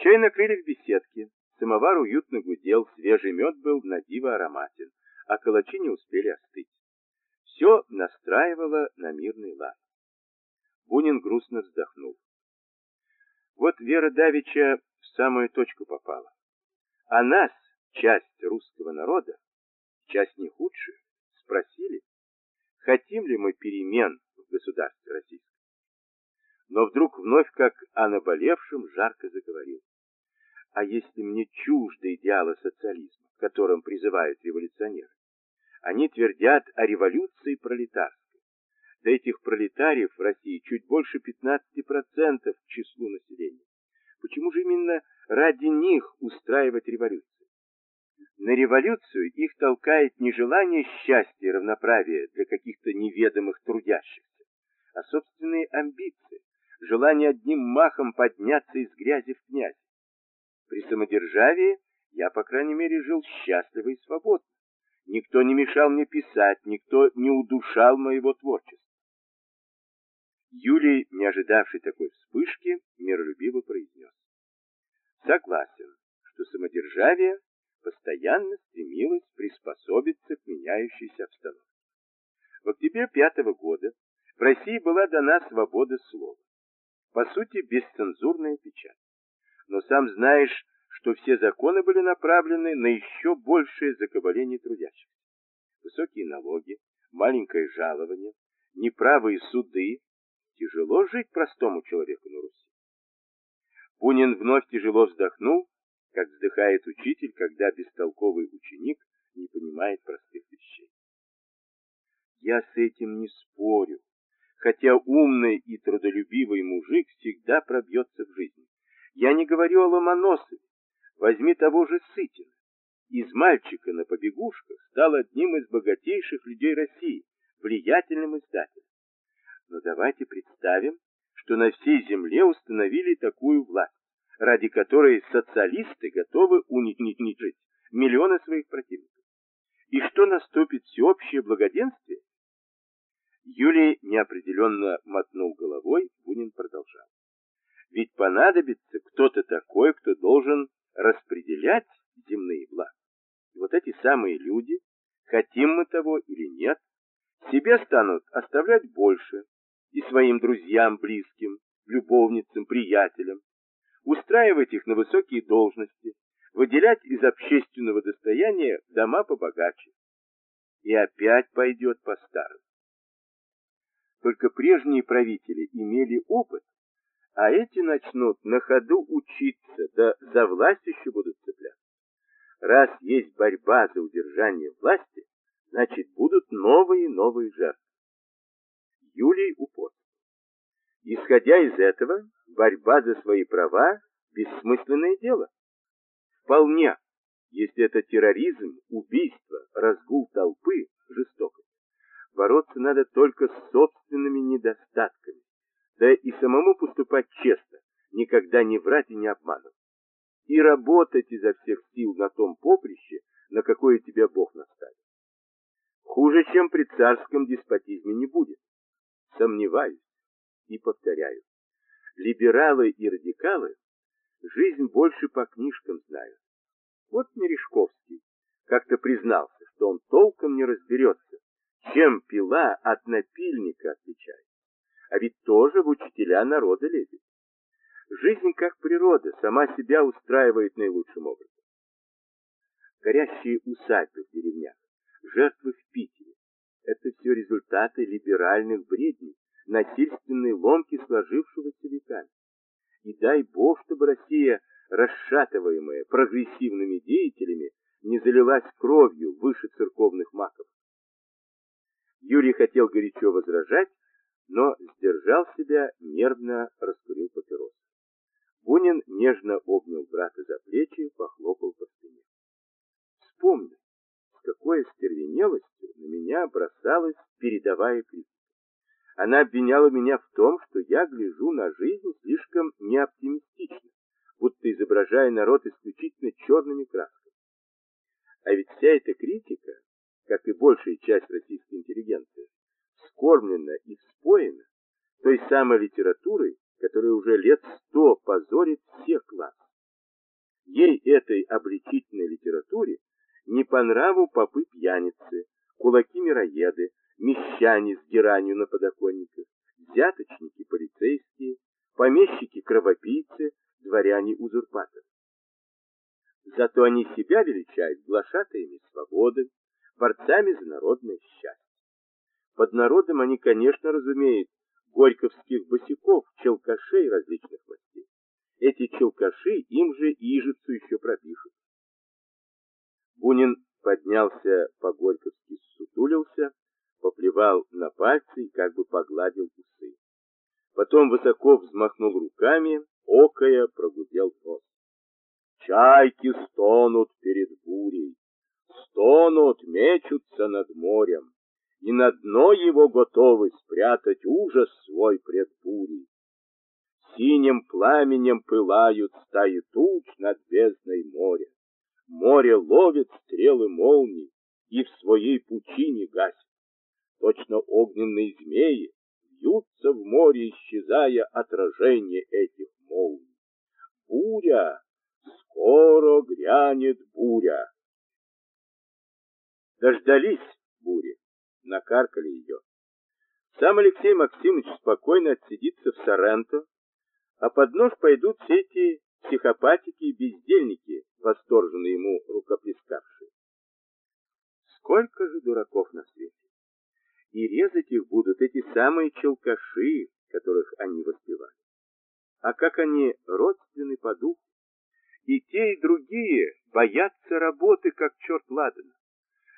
Чай накрыли в беседке, самовар уютно гудел, свежий мед был на диво ароматен, а калачи не успели остыть. Все настраивало на мирный лад. Бунин грустно вздохнул. Вот Вера Давича в самую точку попала. А нас, часть русского народа, часть не худшую, спросили, хотим ли мы перемен в государстве российском. Но вдруг вновь, как о наболевшем, жарко заговорил. А если мне чужды идеалы социализма, которым призывают революционеры? Они твердят о революции пролетарской. До этих пролетариев в России чуть больше 15% к числу населения. Почему же именно ради них устраивать революцию? На революцию их толкает не желание счастья и равноправия для каких-то неведомых трудящихся, а собственные амбиции, желание одним махом подняться из грязи в князь. При самодержавии я, по крайней мере, жил счастливо и свободно. Никто не мешал мне писать, никто не удушал моего творчества. Юлий, не ожидавший такой вспышки, миролюбиво произнес. Согласен, что самодержавие постоянно стремилось приспособиться к меняющейся обстановке. В октябре пятого года в России была дана свобода слова. По сути, бесцензурная печать. Но сам знаешь, что все законы были направлены на еще большее закабаление трудящихся. Высокие налоги, маленькое жалование, неправые суды. Тяжело жить простому человеку на Руси. Бунин вновь тяжело вздохнул, как вздыхает учитель, когда бестолковый ученик не понимает простых вещей. Я с этим не спорю, хотя умный и трудолюбивый мужик всегда пробьется в жизни. Я не говорю о Ломоносове, возьми того же Сытина. Из мальчика на побегушках стал одним из богатейших людей России, влиятельным издателем. Но давайте представим, что на всей земле установили такую власть, ради которой социалисты готовы уничтожить миллионы своих противников. И что наступит всеобщее благоденствие? Юлий неопределенно мотнул головой, Бунин продолжал. Ведь понадобится кто-то такой, кто должен распределять земные блага. И вот эти самые люди, хотим мы того или нет, себе станут оставлять больше и своим друзьям, близким, любовницам, приятелям, устраивать их на высокие должности, выделять из общественного достояния дома побогаче. И опять пойдет по-старому. Только прежние правители имели опыт, а эти начнут на ходу учиться, да за власть еще будут цепляться. Раз есть борьба за удержание власти, значит будут новые и новые жертвы. Юлий упорствовал. Исходя из этого, борьба за свои права – бессмысленное дело. Вполне, если это терроризм, убийство, разгул толпы, жестокость. Бороться надо только с собственными недостатками, да и самому поступать честно, никогда не врать и не обманывать. И работать изо всех сил на том поприще, на какое тебя Бог наставит. Хуже, чем при царском деспотизме не будет. Сомневаюсь и повторяю. Либералы и радикалы жизнь больше по книжкам знают. Вот Мережковский как-то признался, что он толком не разберется, чем пила от напильника отличается а ведь тоже в учителя народа лезет. Жизнь как природа, сама себя устраивает наилучшим образом. Горящие усадьбы в деревнях, жертвы в Питере — это все результаты либеральных бредней, насильственной ломки сложившегося веками. И дай Бог, чтобы Россия, расшатываемая прогрессивными деятелями, не залилась кровью выше церковных маков. Юрий хотел горячо возражать, но сдержал себя, нервно раскурил папирос. Бунин нежно обнял брата за плечи и похлопал по спине. Вспомни, с какой остервенелостью на меня бросалась передовая критика. Она обвиняла меня в том, что я гляжу на жизнь слишком неоптимистично, будто изображая народ исключительно черными красками. А ведь вся эта критика, как и большая часть российской интеллигенции, вскормлена и вспоена той самой литературой, которая уже лет сто позорит всех классов. Ей этой обличительной литературе не по нраву попы-пьяницы, кулаки-мироеды, мещане с геранью на подоконниках, взяточники полицейские, помещики-кровопийцы, дворяне-узурпаторы. Зато они себя величают глашатаями свободы, борцами за народное счастье. Под народом они, конечно, разумеют горьковских босиков, челкашей различных мастей. Эти челкаши им же ижицу еще пропишут. Бунин поднялся по-горьковски, сутулился, поплевал на пальцы и как бы погладил усы. Потом высоко взмахнул руками, окая прогудел нос. Чайки стонут перед бурей, стонут, мечутся над морем, и на дно его готовы спрятать ужас свой пред бурей. Синим пламенем пылают стаи туч над бездной моря. Море ловит стрелы молний и в своей пучине гасит. Точно огненные змеи вьются в море, исчезая отражение этих молний. Буря! Скоро грянет буря! Дождались бури, накаркали ее. Сам Алексей Максимович спокойно отсидится в Соренто, а под нож пойдут все эти психопатики и бездельники, восторженно ему рукоплескавшие. Сколько же дураков на свете! И резать их будут эти самые челкаши, которых они воспевали. А как они родственны по духу! И те, и другие боятся работы, как черт ладана,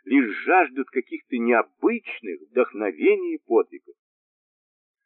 лишь жаждут каких-то необычных вдохновений и подвигов.